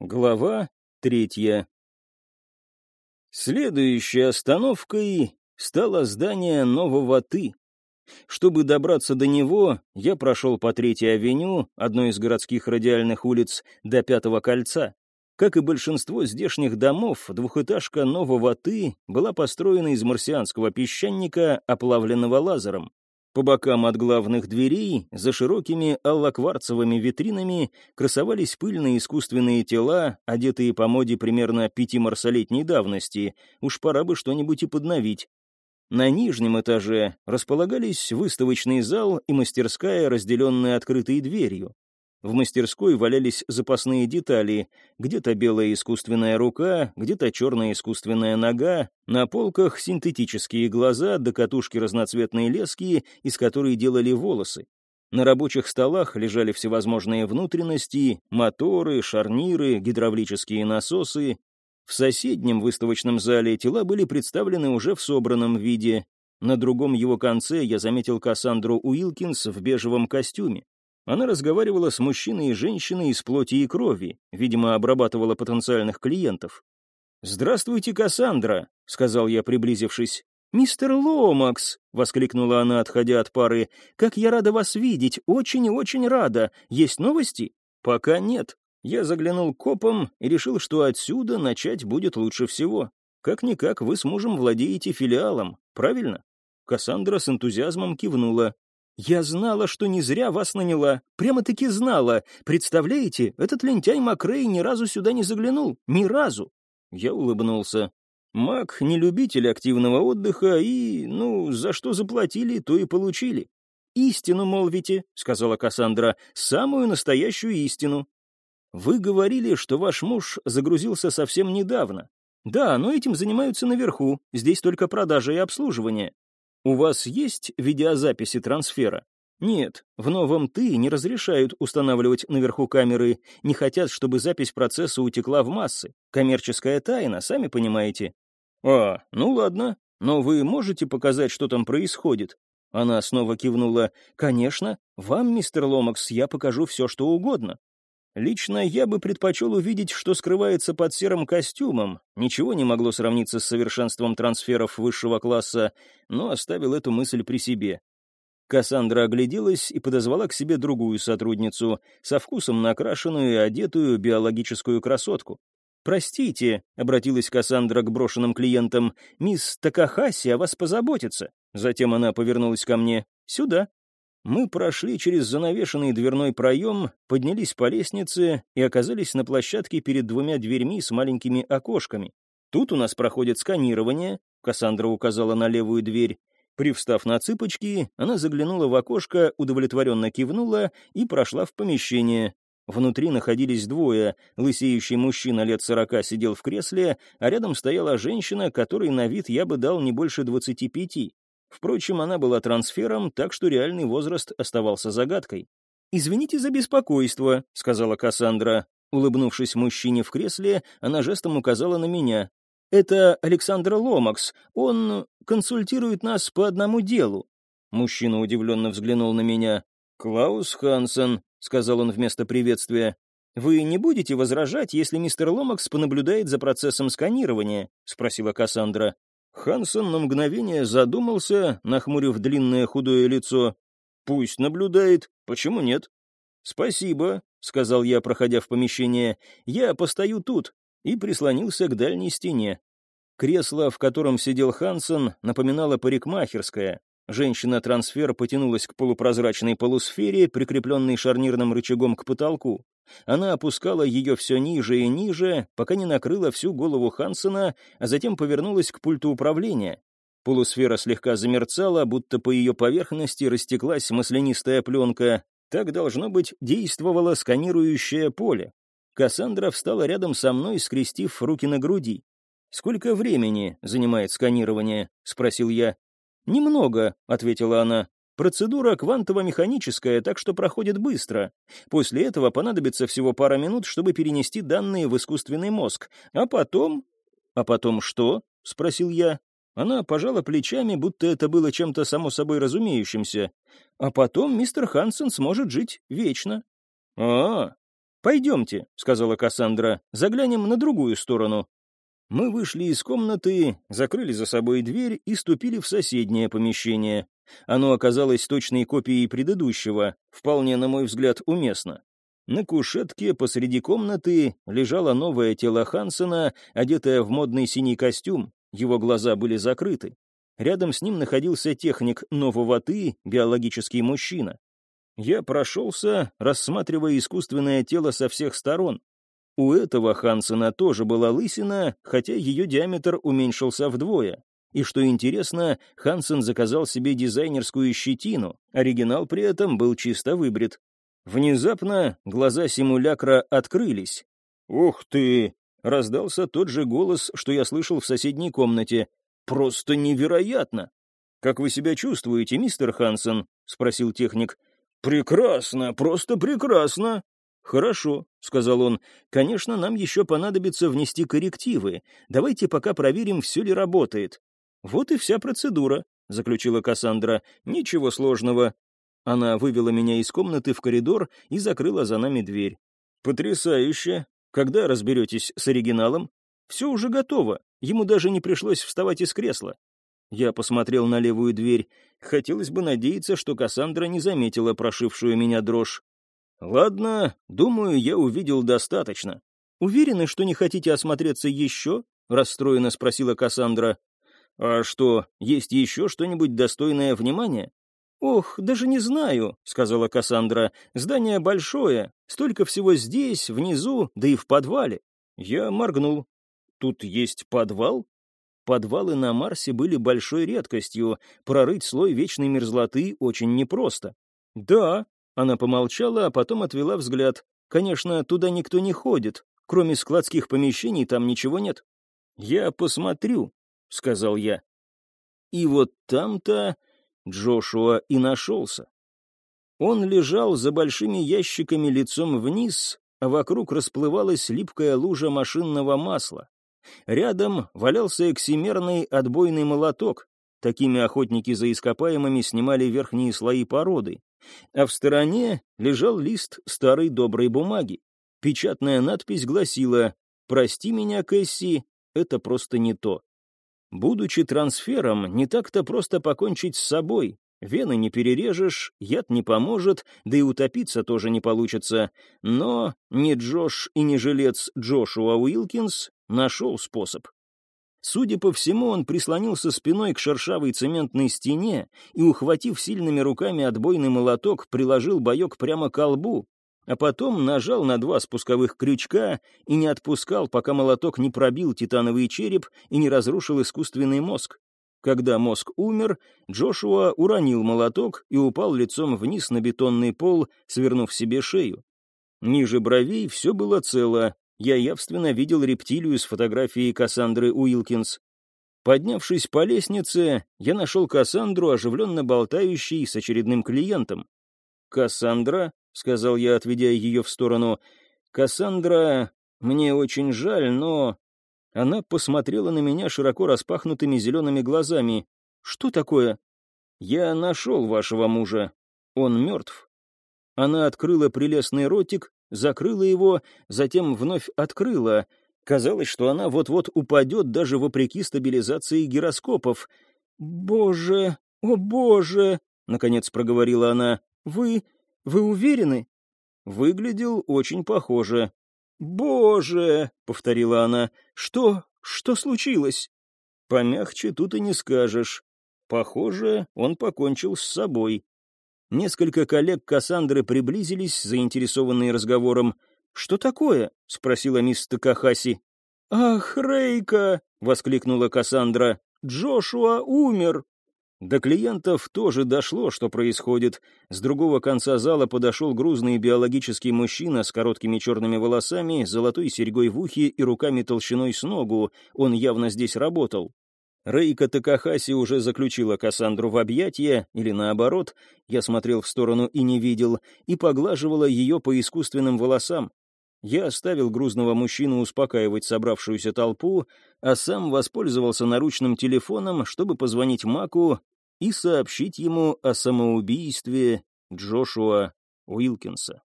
Глава третья. Следующей остановкой стало здание Нового Ты. Чтобы добраться до него, я прошел по Третьей авеню, одной из городских радиальных улиц, до Пятого кольца. Как и большинство здешних домов, двухэтажка Нового Ты была построена из марсианского песчаника, оплавленного лазером. По бокам от главных дверей, за широкими аллокварцевыми витринами, красовались пыльные искусственные тела, одетые по моде примерно пяти марсолетней давности. Уж пора бы что-нибудь и подновить. На нижнем этаже располагались выставочный зал и мастерская, разделенная открытой дверью. В мастерской валялись запасные детали, где-то белая искусственная рука, где-то черная искусственная нога, на полках синтетические глаза до катушки разноцветные лески, из которой делали волосы. На рабочих столах лежали всевозможные внутренности, моторы, шарниры, гидравлические насосы. В соседнем выставочном зале тела были представлены уже в собранном виде. На другом его конце я заметил Кассандру Уилкинс в бежевом костюме. Она разговаривала с мужчиной и женщиной из плоти и крови, видимо, обрабатывала потенциальных клиентов. «Здравствуйте, Кассандра», — сказал я, приблизившись. «Мистер Ломакс!» — воскликнула она, отходя от пары. «Как я рада вас видеть! Очень и очень рада! Есть новости?» «Пока нет». Я заглянул копом и решил, что отсюда начать будет лучше всего. Как-никак вы с мужем владеете филиалом, правильно? Кассандра с энтузиазмом кивнула. «Я знала, что не зря вас наняла. Прямо-таки знала. Представляете, этот лентяй Макрей ни разу сюда не заглянул. Ни разу». Я улыбнулся. Мак не любитель активного отдыха и, ну, за что заплатили, то и получили. «Истину молвите», — сказала Кассандра, — «самую настоящую истину». «Вы говорили, что ваш муж загрузился совсем недавно. Да, но этим занимаются наверху, здесь только продажа и обслуживание. У вас есть видеозаписи трансфера? Нет, в новом «ты» не разрешают устанавливать наверху камеры, не хотят, чтобы запись процесса утекла в массы. Коммерческая тайна, сами понимаете. А, ну ладно, но вы можете показать, что там происходит? Она снова кивнула. «Конечно, вам, мистер Ломакс, я покажу все, что угодно. Лично я бы предпочел увидеть, что скрывается под серым костюмом. Ничего не могло сравниться с совершенством трансферов высшего класса, но оставил эту мысль при себе. Кассандра огляделась и подозвала к себе другую сотрудницу, со вкусом накрашенную и одетую биологическую красотку. «Простите», — обратилась Кассандра к брошенным клиентам, — «мисс Такахаси о вас позаботится». Затем она повернулась ко мне. «Сюда». Мы прошли через занавешенный дверной проем, поднялись по лестнице и оказались на площадке перед двумя дверьми с маленькими окошками. Тут у нас проходит сканирование, Кассандра указала на левую дверь. Привстав на цыпочки, она заглянула в окошко, удовлетворенно кивнула и прошла в помещение. Внутри находились двое. Лысеющий мужчина лет сорока сидел в кресле, а рядом стояла женщина, которой на вид я бы дал не больше двадцати пяти. Впрочем, она была трансфером, так что реальный возраст оставался загадкой. «Извините за беспокойство», — сказала Кассандра. Улыбнувшись мужчине в кресле, она жестом указала на меня. «Это Александр Ломакс. Он консультирует нас по одному делу». Мужчина удивленно взглянул на меня. «Клаус Хансен», — сказал он вместо приветствия. «Вы не будете возражать, если мистер Ломакс понаблюдает за процессом сканирования?» — спросила Кассандра. Хансон на мгновение задумался, нахмурив длинное худое лицо. «Пусть наблюдает. Почему нет?» «Спасибо», — сказал я, проходя в помещение. «Я постою тут», и прислонился к дальней стене. Кресло, в котором сидел Хансон, напоминало парикмахерское. Женщина-трансфер потянулась к полупрозрачной полусфере, прикрепленной шарнирным рычагом к потолку. Она опускала ее все ниже и ниже, пока не накрыла всю голову Хансена, а затем повернулась к пульту управления. Полусфера слегка замерцала, будто по ее поверхности растеклась маслянистая пленка. Так, должно быть, действовало сканирующее поле. Кассандра встала рядом со мной, скрестив руки на груди. «Сколько времени занимает сканирование?» — спросил я. «Немного», — ответила она. Процедура квантово-механическая, так что проходит быстро. После этого понадобится всего пара минут, чтобы перенести данные в искусственный мозг. А потом... «А потом что?» — спросил я. Она пожала плечами, будто это было чем-то само собой разумеющимся. «А потом мистер Хансен сможет жить вечно». «А, «Пойдемте», — сказала Кассандра, — «заглянем на другую сторону». Мы вышли из комнаты, закрыли за собой дверь и ступили в соседнее помещение. Оно оказалось точной копией предыдущего, вполне, на мой взгляд, уместно. На кушетке посреди комнаты лежало новое тело Хансена, одетое в модный синий костюм, его глаза были закрыты. Рядом с ним находился техник нового «ты», биологический мужчина. Я прошелся, рассматривая искусственное тело со всех сторон. У этого Хансена тоже была лысина, хотя ее диаметр уменьшился вдвое. И что интересно, Хансен заказал себе дизайнерскую щетину, оригинал при этом был чисто выбрит. Внезапно глаза симулякра открылись. «Ух ты!» — раздался тот же голос, что я слышал в соседней комнате. «Просто невероятно!» «Как вы себя чувствуете, мистер Хансен?» — спросил техник. «Прекрасно, просто прекрасно!» «Хорошо», — сказал он. «Конечно, нам еще понадобится внести коррективы. Давайте пока проверим, все ли работает. «Вот и вся процедура», — заключила Кассандра. «Ничего сложного». Она вывела меня из комнаты в коридор и закрыла за нами дверь. «Потрясающе! Когда разберетесь с оригиналом?» «Все уже готово. Ему даже не пришлось вставать из кресла». Я посмотрел на левую дверь. Хотелось бы надеяться, что Кассандра не заметила прошившую меня дрожь. «Ладно, думаю, я увидел достаточно». «Уверены, что не хотите осмотреться еще?» — расстроенно спросила Кассандра. «А что, есть еще что-нибудь достойное внимания?» «Ох, даже не знаю», — сказала Кассандра. «Здание большое, столько всего здесь, внизу, да и в подвале». Я моргнул. «Тут есть подвал?» Подвалы на Марсе были большой редкостью, прорыть слой вечной мерзлоты очень непросто. «Да», — она помолчала, а потом отвела взгляд. «Конечно, туда никто не ходит, кроме складских помещений там ничего нет». «Я посмотрю», — сказал я. И вот там-то Джошуа и нашелся. Он лежал за большими ящиками лицом вниз, а вокруг расплывалась липкая лужа машинного масла. Рядом валялся эксимерный отбойный молоток. Такими охотники за ископаемыми снимали верхние слои породы. А в стороне лежал лист старой доброй бумаги. Печатная надпись гласила «Прости меня, Кэсси, это просто не то». Будучи трансфером, не так-то просто покончить с собой. Вены не перережешь, яд не поможет, да и утопиться тоже не получится. Но не Джош и не жилец Джошуа Уилкинс нашел способ. Судя по всему, он прислонился спиной к шершавой цементной стене и, ухватив сильными руками отбойный молоток, приложил боек прямо к лбу, а потом нажал на два спусковых крючка и не отпускал, пока молоток не пробил титановый череп и не разрушил искусственный мозг. Когда мозг умер, Джошуа уронил молоток и упал лицом вниз на бетонный пол, свернув себе шею. Ниже бровей все было цело, я явственно видел рептилию с фотографией Кассандры Уилкинс. Поднявшись по лестнице, я нашел Кассандру, оживленно болтающей с очередным клиентом. «Кассандра?» сказал я, отведя ее в сторону. «Кассандра, мне очень жаль, но...» Она посмотрела на меня широко распахнутыми зелеными глазами. «Что такое?» «Я нашел вашего мужа. Он мертв». Она открыла прелестный ротик, закрыла его, затем вновь открыла. Казалось, что она вот-вот упадет даже вопреки стабилизации гироскопов. «Боже, о боже!» — наконец проговорила она. «Вы... Вы уверены?» Выглядел очень похоже. «Боже!» — повторила она. «Что? Что случилось?» «Помягче тут и не скажешь. Похоже, он покончил с собой». Несколько коллег Кассандры приблизились, заинтересованные разговором. «Что такое?» — спросила мисс Такахаси. «Ах, Рейка!» — воскликнула Кассандра. «Джошуа умер!» До клиентов тоже дошло, что происходит. С другого конца зала подошел грузный биологический мужчина с короткими черными волосами, золотой серьгой в ухе и руками толщиной с ногу. Он явно здесь работал. Рейка Такахаси уже заключила Кассандру в объятия, или наоборот, я смотрел в сторону и не видел, и поглаживала ее по искусственным волосам. Я оставил грузного мужчину успокаивать собравшуюся толпу, а сам воспользовался наручным телефоном, чтобы позвонить Маку и сообщить ему о самоубийстве Джошуа Уилкинса.